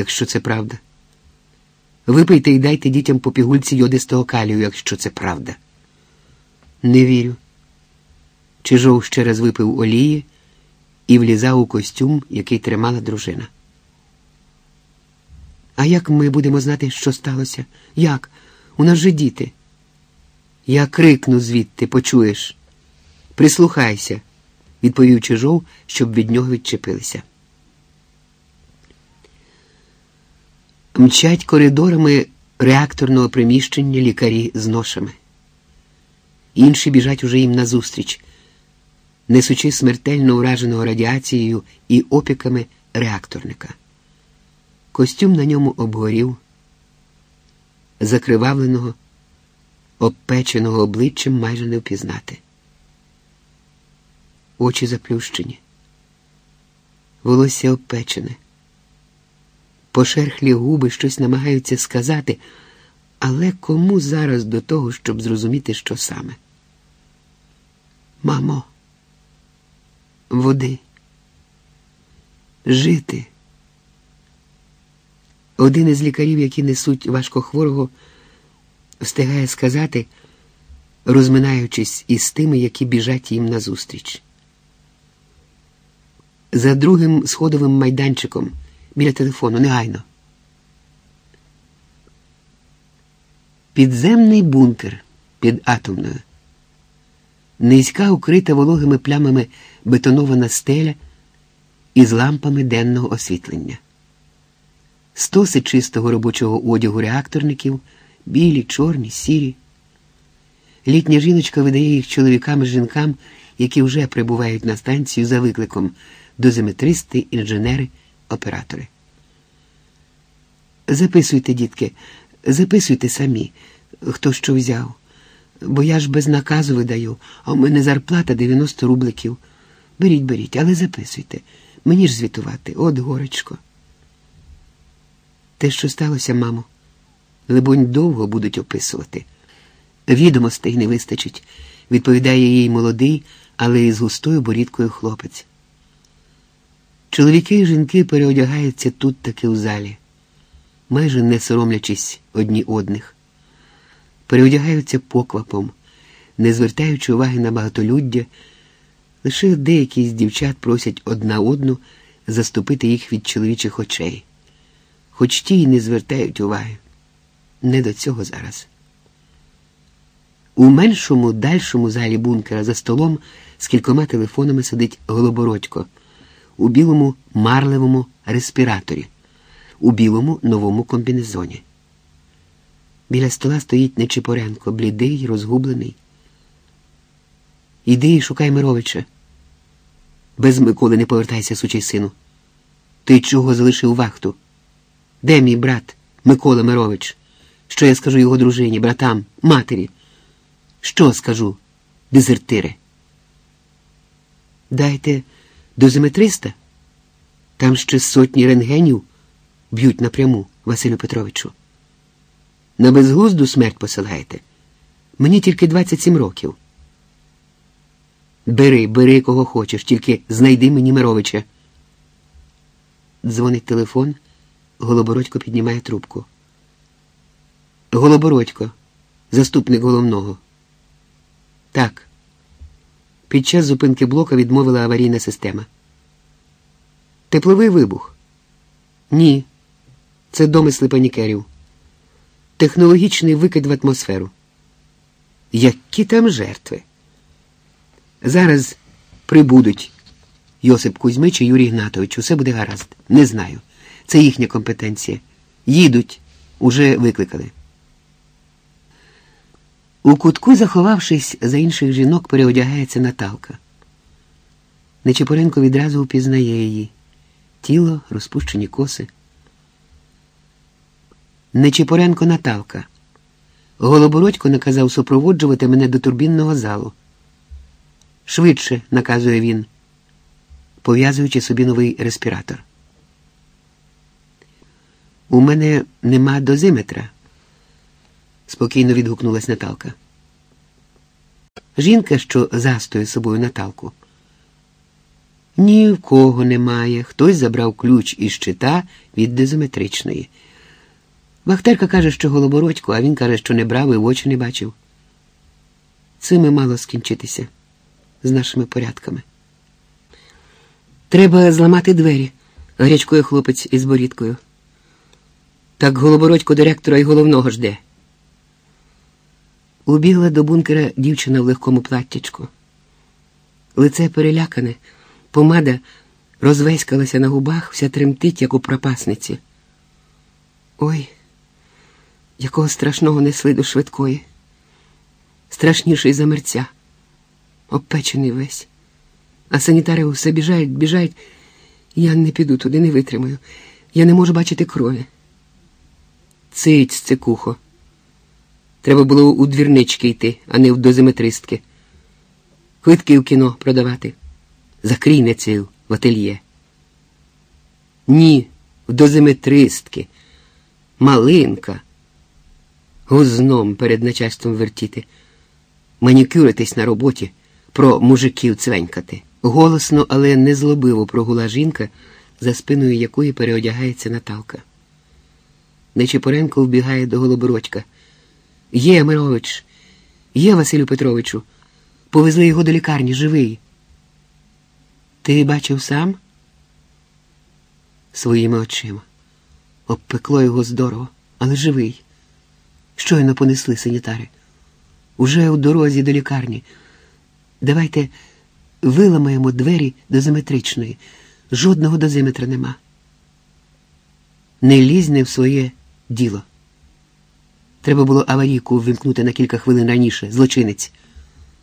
якщо це правда. Випийте і дайте дітям по пігульці йодистого калію, якщо це правда. Не вірю. Чижов ще раз випив олії і влізав у костюм, який тримала дружина. А як ми будемо знати, що сталося? Як? У нас же діти. Я крикну звідти, почуєш. Прислухайся, відповів Чижов, щоб від нього відчепилися. Мчать коридорами реакторного приміщення лікарі з ношами. Інші біжать уже їм назустріч, несучи смертельно ураженого радіацією і опіками реакторника. Костюм на ньому обгорів, закривавленого, обпеченого обличчям майже не впізнати. Очі заплющені, волосся обпечене, пошерхлі губи щось намагаються сказати, але кому зараз до того, щоб зрозуміти, що саме? Мамо, води, жити. Один із лікарів, які несуть важкохворого, встигає сказати, розминаючись із тими, які біжать їм назустріч. За другим сходовим майданчиком біля телефону негайно. Підземний бункер під атомною. Низька, укрита вологими плямами бетонована стеля із лампами денного освітлення стоси чистого робочого одягу реакторників, білі, чорні, сірі. Літня жіночка видає їх чоловікам і жінкам, які вже прибувають на станцію за викликом дозиметристи, інженери, оператори. Записуйте, дітки, записуйте самі, хто що взяв. Бо я ж без наказу видаю, а у мене зарплата 90 рубликів. Беріть, беріть, але записуйте. Мені ж звітувати, от горечко. Те, що сталося, мамо, либонь, довго будуть описувати. Відомостей не вистачить, відповідає їй молодий, але із густою борідкою хлопець. Чоловіки і жінки переодягаються тут таки у залі, майже не соромлячись одні одних, переодягаються поквапом, не звертаючи уваги на багатолюддя, лише деякі з дівчат просять одна одну заступити їх від чоловічих очей хоч ті й не звертають уваги. Не до цього зараз. У меншому, дальшому залі бункера за столом з кількома телефонами сидить Голобородько у білому марливому респіраторі, у білому новому комбінезоні. Біля стола стоїть Нечипоренко, блідий, розгублений. Іди і шукай Мировича. Без Миколи не повертайся, сучий сину. Ти чого залишив вахту? Де мій брат Микола Мирович? Що я скажу його дружині, братам, матері? Що скажу, дезертири? Дайте дозиметриста? Там ще сотні рентгенів б'ють напряму, Василю Петровичу. На безглузду смерть посилаєте. Мені тільки 27 років. Бери, бери, кого хочеш, тільки знайди мені Мировича. Дзвонить телефон. Голобородько піднімає трубку. Голобородько, заступник головного. Так. Під час зупинки блока відмовила аварійна система. Тепловий вибух? Ні. Це домисли панікерів. Технологічний викид в атмосферу. Які там жертви? Зараз прибудуть Йосип Кузьмич і Юрій Гнатович. Усе буде гаразд. Не знаю. Це їхня компетенція. Їдуть, уже викликали. У кутку, заховавшись за інших жінок, переодягається Наталка. Нечепоренко відразу впізнає її. Тіло, розпущені коси. Нечепоренко Наталка. Голобородько наказав супроводжувати мене до турбінного залу. Швидше, наказує він, пов'язуючи собі новий респіратор. У мене нема дозиметра, спокійно відгукнулась Наталка. Жінка, що застує собою Наталку, Ні в кого немає. Хтось забрав ключ із щита від дезометричної. Вахтерка каже, що голобородько, а він каже, що не брав і в очі не бачив. Цим і мало скінчитися з нашими порядками. Треба зламати двері, гарячкує хлопець із борідкою. Так голобородько директора і головного жде. Убігла до бункера дівчина в легкому платтячку. Лице перелякане, помада розвеськалася на губах, вся тремтить, як у пропасниці. Ой, якого страшного несли до швидкої, страшніший за мерця, обпечений весь. А санітари усе біжають, біжають. Я не піду туди, не витримаю. Я не можу бачити крові. Циць, цикухо. Треба було у двірнички йти, а не в дозиметристки. Квитки в кіно продавати. Закрій нецил в ательє. Ні, в дозиметристки. Малинка. Гузном перед начальством вертіти. Манікюритись на роботі, про мужиків цвенькати. Голосно, але незлобиво прогула жінка, за спиною якої переодягається Наталка. Нечипоренко вбігає до Голобородька. Є, Мирович, є, Василю Петровичу. Повезли його до лікарні, живий. Ти бачив сам? Своїми очима. Обпекло його здорово, але живий. Щойно понесли санітари. Уже у дорозі до лікарні. Давайте виламаємо двері дозиметричної. Жодного дозиметра нема. Не лізь не в своє діло. Треба було аварійку ввімкнути на кілька хвилин раніше, злочинець,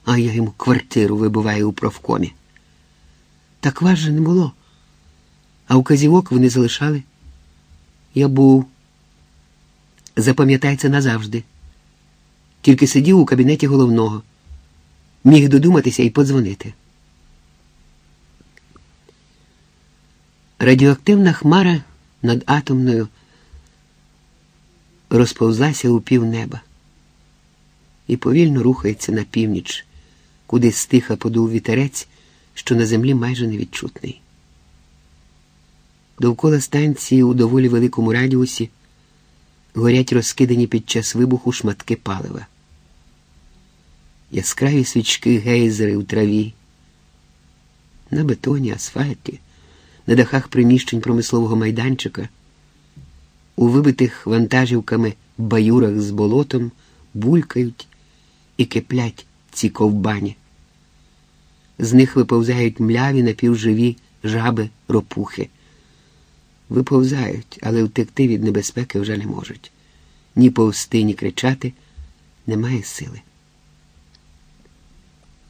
а я йому квартиру вибиваю у профкомі. Так вас же не було. А указівок вони залишали. Я був. Запам'ятається назавжди. Тільки сидів у кабінеті головного, міг додуматися і подзвонити. Радіоактивна хмара над атомною розповзлася у півнеба і повільно рухається на північ, куди стиха подув вітерець, що на землі майже невідчутний. Довкола станції у доволі великому радіусі горять розкидані під час вибуху шматки палива. Яскраві свічки гейзери у траві, на бетоні, асфальті, на дахах приміщень промислового майданчика, у вибитих вантажівками баюрах з болотом булькають і киплять ці ковбані. З них виповзають мляві напівживі жаби ропухи. Виповзають, але втекти від небезпеки вже не можуть. Ні повсти, ні кричати немає сили.